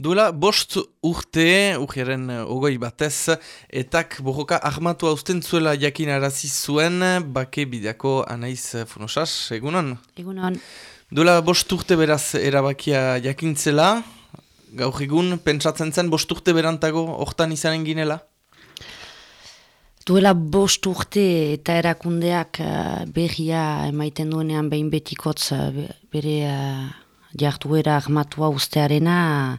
Duela, bost urte, urgeren uh, ogoi batez, etak bojoka ahmatu hausten zuela jakin arazi zuen, bake bideako anaiz funosas, egunon? Egunon. Duela, bost urte beraz erabakia jakintzela, gaur egun, pentsatzen zen, bost urte berantago, hortan izanen ginela? Duela bost urte eta erakundeak uh, berria emaiten duenean behin betikotz uh, bere... Jartuera armatua ustearena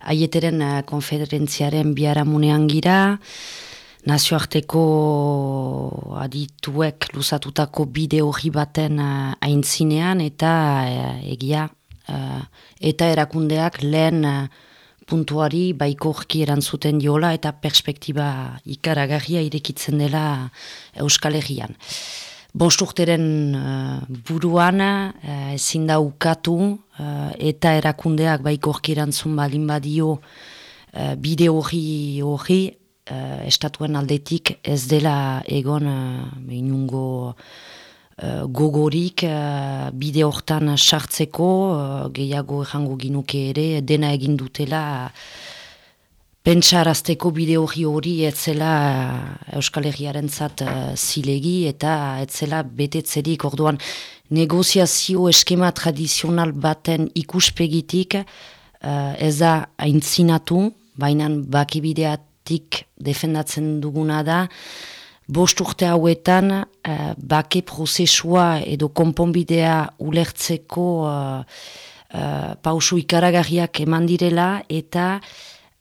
aieteren uh, konfederentziaren biaramunean gira, nazioarteko adituek luzatutako bide hori baten uh, aintzinean eta uh, egia eta erakundeak lehen puntuari baiko horki erantzuten diola eta perspektiba ikaragarria irekitzen dela Euskal Herrian. Bost urteren uh, buruan uh, ezin da ukatu uh, eta erakundeak baiko orkirantzun balin badio uh, bide hori hori uh, estatuen aldetik ez dela egon uh, gogorik uh, bide hortan sartzeko uh, gehiago errango ginuke ere dena egin dutela pentsarazteko bide hori hori etzela eh, Euskal Herriaren zat uh, zilegi eta etzela betetzerik. Orduan negoziazio eskema tradizional baten ikuspegitik uh, ez da haintzinatu, baina bakibideatik defendatzen duguna da, bost urte hauetan uh, bake prozesua edo konponbidea ulertzeko uh, uh, pausu ikaragarriak eman direla eta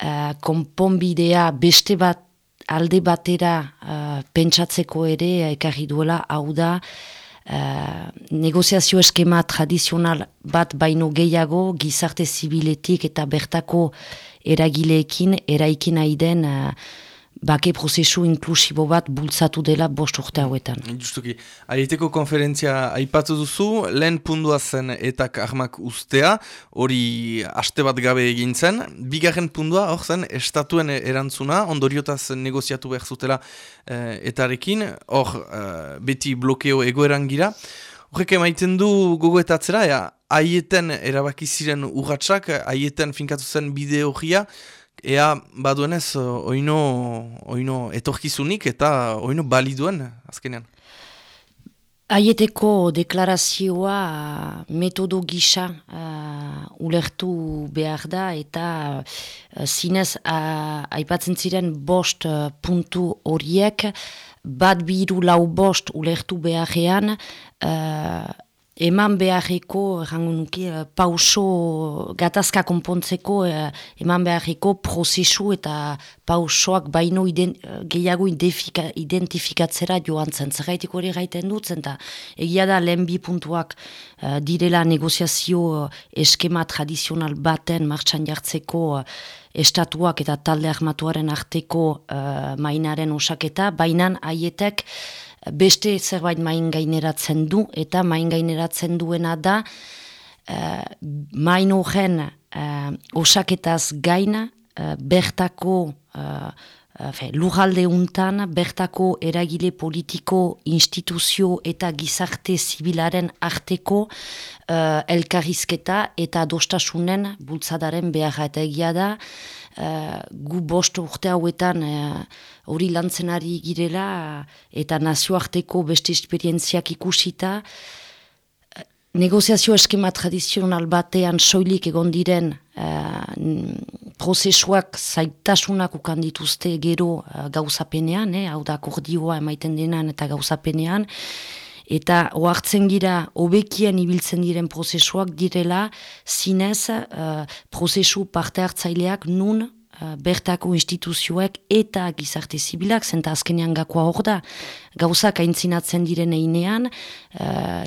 uh, konponbidea beste bat alde batera uh, pentsatzeko ere ekarri duela. Hau da uh, negoziazio eskema tradizional bat baino gehiago gizarte zibiletik eta bertako eragileekin eraikin nahi den bake prozesu inklusibo bat bultzatu dela bost urte hauetan. Justuki, aieteko konferentzia aipatu duzu, lehen pundua zen etak ahmak ustea, hori aste bat gabe egin zen, bigarren pundua, hor zen, estatuen erantzuna, ondoriotaz negoziatu behar zutela eh, etarekin, hor eh, beti blokeo egoeran gira, Horrek emaiten du gogoetatzera, ja, aieten erabaki ziren urratsak, aieten finkatu zen bide horria, ea baduenez oino, oino etorkizunik eta oino baliduen azkenean. Aieteko deklarazioa metodo gisa uh, ulertu behar da eta uh, zinez uh, aipatzen ziren bost uh, puntu horiek bat biru lau bost ulertu beharrean uh, eman beharreko, errango nuki, uh, pauso gatazka konpontzeko, uh, eman beharreko prozesu eta pausoak baino iden, uh, gehiago identifikatzera joan zen. Zerraitik hori gaiten dut, eta egia da lehen bi puntuak direla negoziazio eskema tradizional baten martxan jartzeko estatuak eta talde armatuaren arteko uh, mainaren osaketa, bainan haietek, beste zerbait main gaineratzen du eta main gaineratzen duena da uh, main horren uh, osaketaz gaina uh, bertako uh, lujalde untan, bertako eragile politiko, instituzio eta gizarte zibilaren arteko uh, elkarrizketa eta dostasunen bultzadaren beharra. Eta egia da, uh, gu bost urte hauetan uh, hori uh, lantzenari girela eta nazioarteko beste esperientziak ikusita, Negoziazio eskema tradizional batean soilik egon diren prozesuak zaitasunak ukan dituzte gero uh, gauzapenean, eh, hau da akordioa emaiten denan eta gauzapenean, eta oartzen gira hobekien ibiltzen diren prozesuak direla zinez uh, prozesu parte hartzaileak nun uh, bertako instituzioek eta gizarte zibilak, zenta azkenean gakoa hor da, gauzak aintzinatzen diren einean, uh,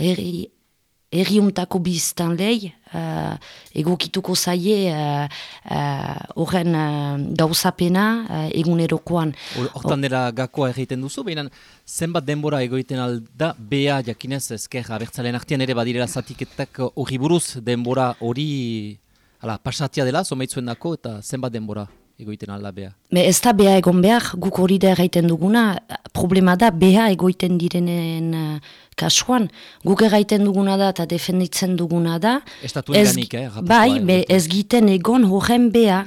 erriuntako biztan lehi, uh, egokituko zaie uh, uh, horren uh, gauzapena uh, egunerokoan. Hortan dela gakoa egiten duzu, behinan zenbat denbora egoiten alda, bea jakinez ezker abertzalean artian ere badirela zatiketak hori buruz denbora hori pasatia dela, zomeitzuen dako, eta zenbat denbora egoiten alda beha? Me ez da beha egon behar, guk hori da erraiten duguna, problema da beha egoiten direnen uh, kasuan. Guk erraiten duguna da eta defenditzen duguna da. Estatu eganik, eh? Bai, be, ez giten egon horren beha.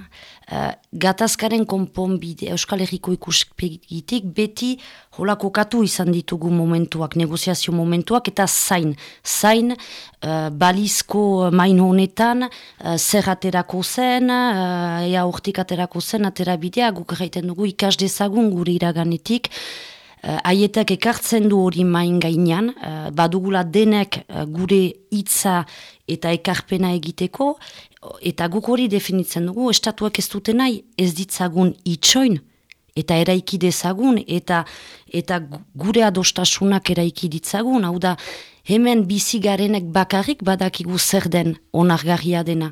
Uh, gatazkaren konponbide Euskal Herriko ikuspegitik beti hola kokatu izan ditugu momentuak, negoziazio momentuak eta zain. Zain uh, balizko main honetan uh, zer aterako zen, uh, ea urtik aterako zen, atera bidea, guk erraiten dugu ikas dezagun gure iraganetik, Uh, aietek ekartzen du hori main gainean, uh, badugula denek uh, gure hitza eta ekarpena egiteko, eta guk hori definitzen dugu, estatuak ez dute nahi, ez ditzagun itxoin, eta eraiki dezagun, eta, eta gure adostasunak eraiki ditzagun, hau da, hemen bizigarenek bakarrik badakigu zer den onargarria dena.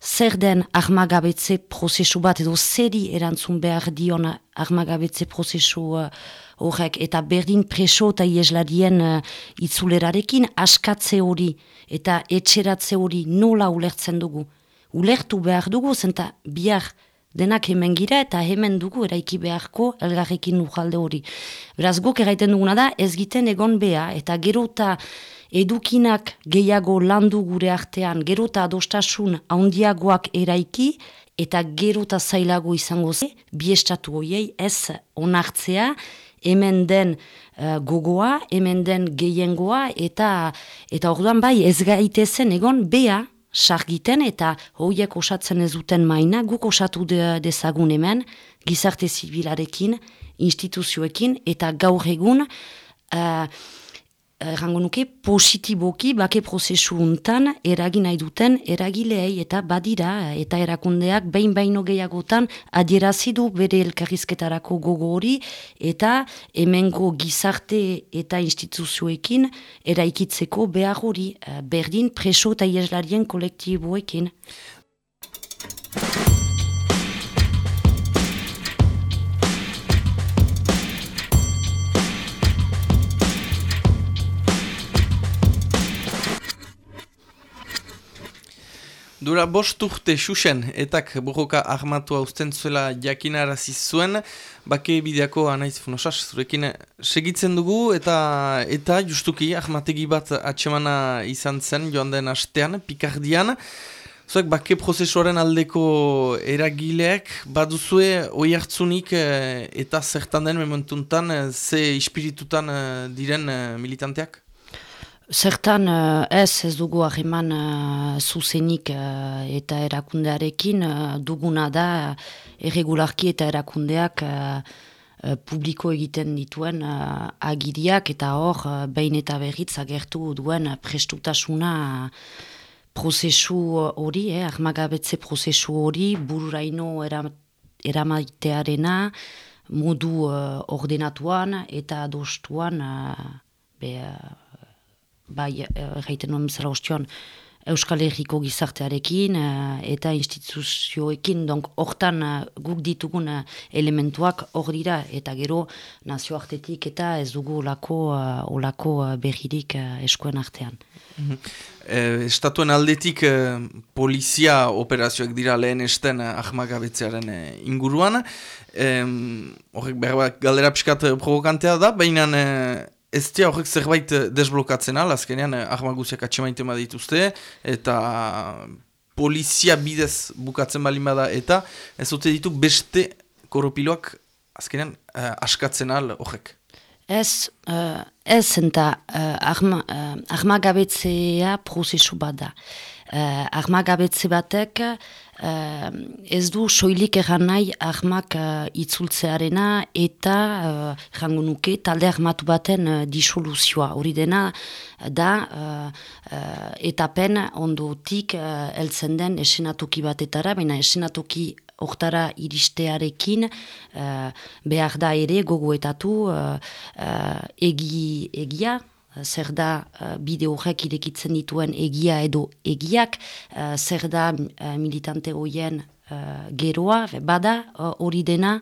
Zer den armagabetze prozesu bat, edo zeri erantzun behar dion armagabetze prozesu horrek eta berdin preso eta ieslarien uh, itzulerarekin askatze hori eta etxeratze hori nola ulertzen dugu. Ulertu behar dugu zenta bihar denak hemen gira eta hemen dugu eraiki beharko elgarrekin nujalde hori. Beraz guk eraiten duguna da ez giten egon beha eta gero eta edukinak gehiago landu gure artean, gero eta adostasun haundiagoak eraiki, eta gero eta zailago izango ze, biestatu hoiei ez onartzea, hemen den uh, gogoa, hemen den gehiengoa, eta eta orduan bai ez gaitezen egon bea sargiten eta hoiek osatzen ez duten maina, guk osatu de, dezagun hemen, gizarte zibilarekin, instituzioekin, eta gaur egun, uh, errango nuke, positiboki bake prozesu untan eragin nahi duten eragileei eta badira eta erakundeak behin baino gehiagotan adierazidu bere elkarrizketarako gogo hori eta hemengo gizarte eta instituzioekin eraikitzeko behar hori eh, berdin preso eta ieslarien kolektiboekin. Dura bost urte xuxen, etak borroka armatua usten zuela jakinarazi zuen, bake bideako anaiz funosas, zurekin segitzen dugu, eta eta justuki ahmategi bat atsemana izan zen joan den astean, pikardian, Zuek bake prozesuaren aldeko eragileak, baduzue oi hartzunik eh, eta zertan den mementuntan, eh, ze ispiritutan eh, diren militanteak? Zertan uh, ez ez dugu ahiman uh, zuzenik uh, eta erakundearekin duguna da erregularki eta erakundeak publiko egiten dituen uh, agiriak eta hor uh, behin eta berriz agertu duen prestutasuna prozesu hori, eh, armagabetze prozesu hori, bururaino eramaitearena modu ordenatuan eta adostuan uh, be, bai, erraiten nuen zela ostion, Euskal Herriko gizartearekin uh, eta instituzioekin, donk hortan uh, guk ditugun elementuak hor dira eta gero nazioartetik eta ez dugu olako, olako berririk eskuen artean. Mm estatuen aldetik polizia operazioak dira lehen esten uh, ahmagabetzearen inguruan. Horrek behar galdera piskat provokantea da, baina Ez tia horrek zerbait eh, desblokatzen al, azkenean eh, ahmaguziak atxemaiten badituzte, eta polizia bidez bukatzen balin bada, eta ez dute ditu beste koropiloak azkenean eh, askatzen al horrek. Ez, uh, ez enta uh, ahma, uh, ahmagabetzea prozesu bada. Uh, ahmagabetze batek uh, ez du soilik egan nahi ahmak uh, itzultzearena eta uh, jango nuke talde ahmatu baten uh, disoluzioa. Hori dena da uh, uh, etapen ondotik uh, eltzen den esenatoki batetara, baina esenatoki Hortara iristearekin uh, behar da ere gogoetatu uh, uh, egi, egia, zer da uh, bide horrek irekitzen dituen egia edo egiak, uh, zer da uh, militante horien uh, geroa, bada hori dena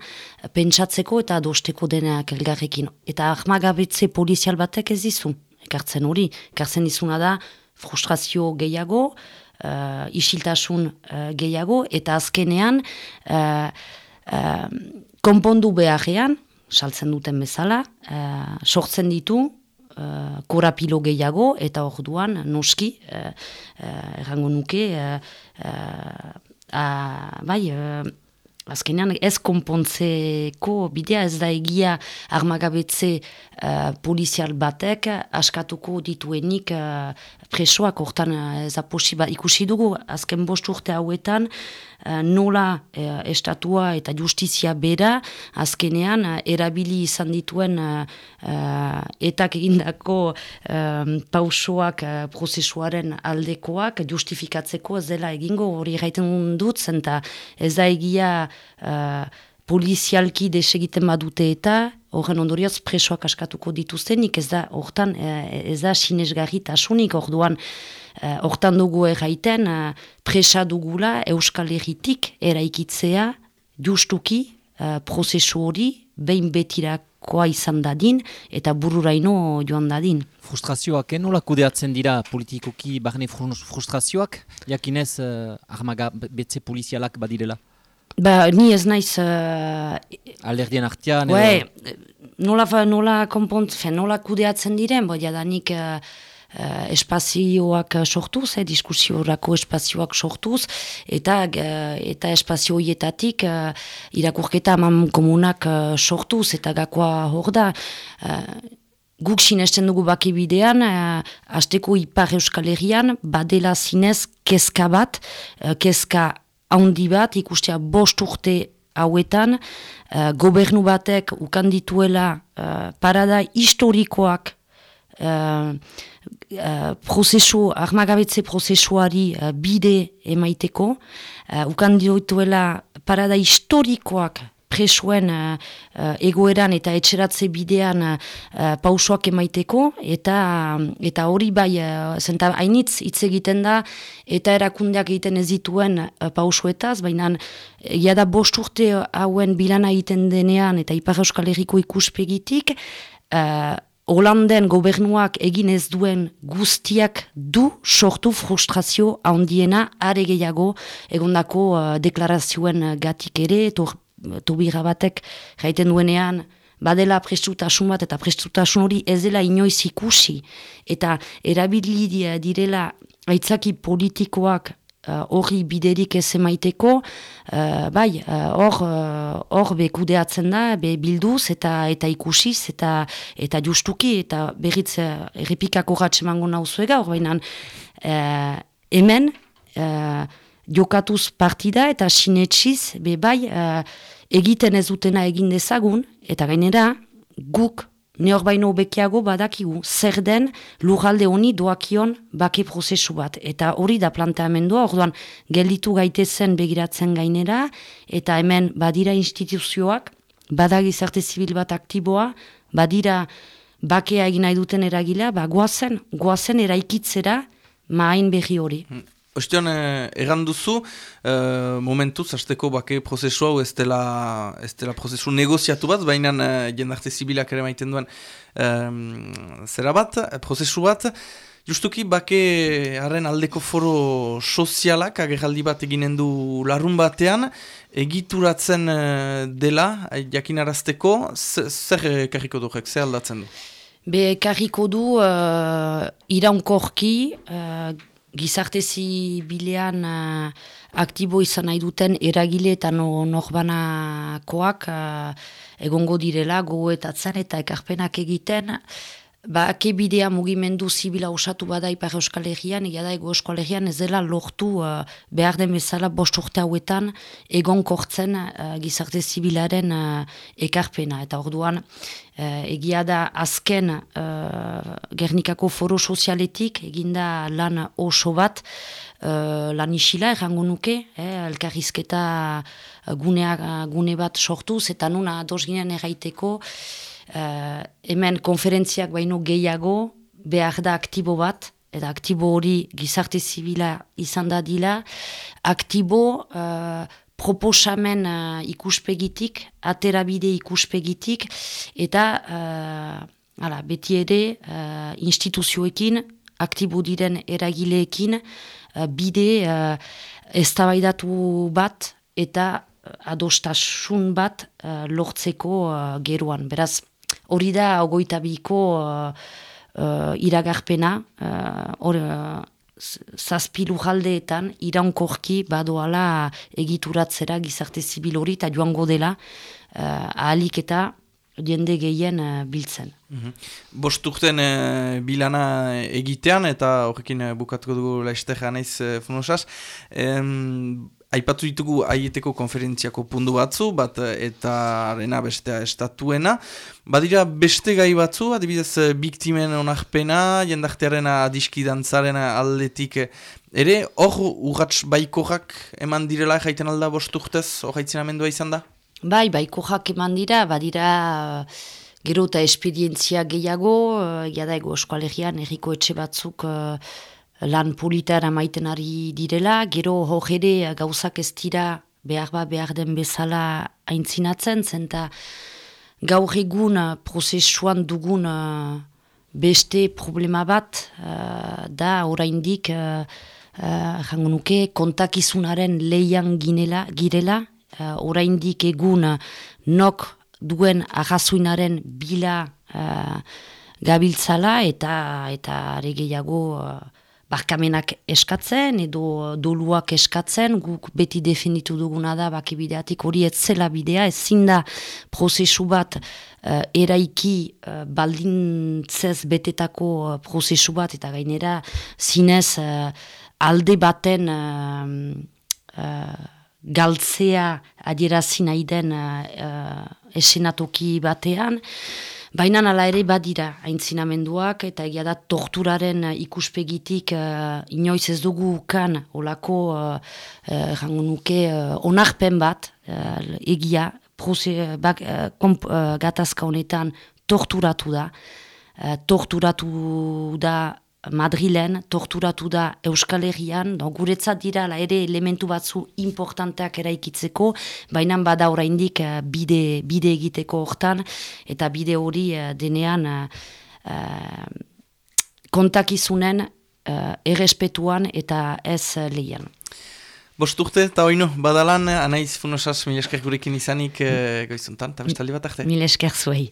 pentsatzeko eta dosteko denak elgarrekin. Eta ahmagabetze polizial batek ez dizu, ekartzen hori, ekartzen dizuna da frustrazio gehiago, uh, isiltasun uh, gehiago, eta azkenean uh, konpondu beharrean, saltzen duten bezala, uh, sortzen ditu, uh, korapilo gehiago, eta orduan noski, uh, uh, errango nuke, bai, azkenean ez konpontzeko bidea ez da egia armagabetze uh, polizial batek askatuko dituenik uh, presoak hortan uh, ez ba, ikusi dugu azken bost urte hauetan uh, nola uh, estatua eta justizia bera azkenean uh, erabili izan dituen uh, uh, etak egindako pausoak prozesuaren aldekoak justifikatzeko ez dela egingo hori gaiten dut zenta ez da egia uh, polizialki desegiten badute eta horren ondorioz presoak askatuko dituztenik ez da hortan uh, ez da sinesgarri tasunik orduan uh, hortan dugu erraiten uh, presa dugula Euskal Herritik eraikitzea justuki prozesu hori behin betirakoa izan dadin eta bururaino joan dadin. Frustrazioak, nola kudeatzen dira politikoki barne frustrazioak? Jakinez, uh, armaga betze polizialak badirela? Ba, ni ez naiz... Uh, Alderdien artean... nola, nola konpont, nola kudeatzen diren, bo jadanik uh, uh, espazioak sortuz, eh, diskusiorako espazioak sortuz, eta uh, eta espazio hietatik uh, irakurketa aman komunak uh, sortuz, eta gakoa hor da. Uh, Guk sinesten dugu baki bidean, uh, azteko ipar euskal herrian, badela zinez kezka bat, uh, kezka handi bat, ikustea bost urte hauetan, uh, gobernu batek ukandituela uh, parada historikoak uh, uh, prozesu, armagabetze prozesuari uh, bide emaiteko, uh, ukandituela parada historikoak presuen uh, uh, egoeran eta etxeratze bidean uh, pausoak emaiteko, eta eta hori bai, uh, zenta hainitz hitz egiten da, eta erakundeak egiten ez dituen uh, pausoetaz, baina egia da bost urte hauen bilana egiten denean, eta Ipar Euskal Herriko ikuspegitik, uh, Holanden gobernuak egin ez duen guztiak du sortu frustrazio handiena are gehiago egondako uh, deklarazioen gatik ere, etor tubira batek jaiten duenean, badela prestutasun bat, eta prestutasun hori ez dela inoiz ikusi, eta erabili direla aitzaki politikoak uh, hori biderik ez emaiteko, uh, bai, uh, hor uh, hor bekudeatzen da, be bilduz eta eta ikusiz, eta eta justuki, eta berriz uh, errepikako ratxemango nauzuega, hor baina uh, hemen, uh, jokatuz partida eta sinetxiz, be bai, uh, egiten ez dutena egin dezagun, eta gainera, guk neor baino bekiago badakigu, zer den lurralde honi doakion bake prozesu bat. Eta hori da planteamendua, orduan gelditu gaitezen begiratzen gainera, eta hemen badira instituzioak, badagi zerte zibil bat aktiboa, badira bakea egin nahi duten eragilea, ba, guazen, guazen eraikitzera maain behi hori. Hmm. Ostion, eh, egan duzu, eh, momentu, zasteko bake prozesu hau ez dela, ez dela prozesu negoziatu bat, baina eh, jendarte zibilak ere maiten duen eh, zera bat, prozesu bat, justuki bake haren aldeko foro sozialak agerraldi bat eginen du larun batean, egituratzen eh, dela, jakinarazteko, zer karriko duek, zer aldatzen du? Be, karriko du, uh, iraunkorki, uh, gizartezi bilean uh, aktibo izan nahi duten eragile eta no, norbanakoak uh, egongo direla gogoetatzen eta ekarpenak egiten Ba, ake bidea mugimendu zibila osatu bada ipar euskal herrian, egia da ego euskal herrian ez dela lortu uh, behar den bezala bost urte hauetan egon kortzen uh, gizarte zibilaren uh, ekarpena. Eta orduan, uh, egia da azken uh, Gernikako foro sozialetik eginda lan oso bat, uh, lan isila errango nuke, eh, elkarrizketa gunea, gune bat sortuz, eta nuna dos ginen erraiteko, uh, hemen konferentziak baino gehiago behar da aktibo bat, eta aktibo hori gizarte zibila izan da dila, aktibo uh, proposamen uh, ikuspegitik, aterabide ikuspegitik, eta uh, ala, beti ere uh, instituzioekin, aktibo diren eragileekin, uh, bide uh, eztabaidatu bat, eta adostasun bat uh, lortzeko uh, geruan. Beraz, hori da ogoita biko uh, uh, iragarpena, hor uh, zazpilu jaldeetan iraunkorki badoala egituratzera gizarte zibil hori eta joango dela uh, ahalik eta jende gehien uh, biltzen. -hmm. Bosturten uh, bilana egitean eta horrekin uh, bukatuko dugu laiztean naiz uh, funosaz. Um, Aipatu ditugu aieteko konferentziako pundu batzu, bat eta arena bestea estatuena. Badira beste gai batzu, adibidez biktimen onarpena, jendartearen adiskidantzaren aldetik ere, hor urratz baikorak eman direla jaiten alda bosturtez, hor haitzen amendua izan da? Bai, baiko jak eman dira, badira gero eta esperientzia gehiago, uh, ego eskualegian erriko etxe batzuk uh, lan politara maiten ari direla, gero hojere gauzak ez dira behar ba behar den bezala aintzinatzen, zenta gaur egun uh, prozesuan dugun uh, beste problema bat uh, da oraindik uh, nuke kontakizunaren leian ginela, girela, oraindik egun nok duen ahazuinaren bila gabiltzala eta eta gehiago uh, barkamenak eskatzen edo doluak eskatzen, guk beti definitu duguna da bakibideatik hori ez zela bidea, ez zinda prozesu bat uh, eraiki uh, baldintzez betetako uh, prozesu bat eta gainera zinez uh, alde baten galtzea adierazi nahi den uh, esenatoki batean, baina nala ere badira aintzinamenduak eta egia da torturaren ikuspegitik uh, inoiz ez dugu kan olako uh, uh, nuke uh, onarpen bat egia prose, bak, uh, gatazka honetan torturatu da, torturatu da Madrilen torturatu da Euskal Herrian, do, guretzat dira la ere elementu batzu importanteak eraikitzeko, baina bada oraindik uh, bide, bide egiteko hortan, eta bide hori uh, denean uh, kontakizunen uh, errespetuan eta ez lehian. Bosturte eta oino, badalan, anaiz funosaz, mil esker gurekin izanik uh, goizuntan, eta bestaldi bat arte. Mil esker zuei.